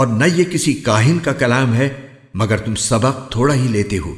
और न ये किसी काहिन का कलाम है, मगर तुम सबक थोड़ा ही लेते हो।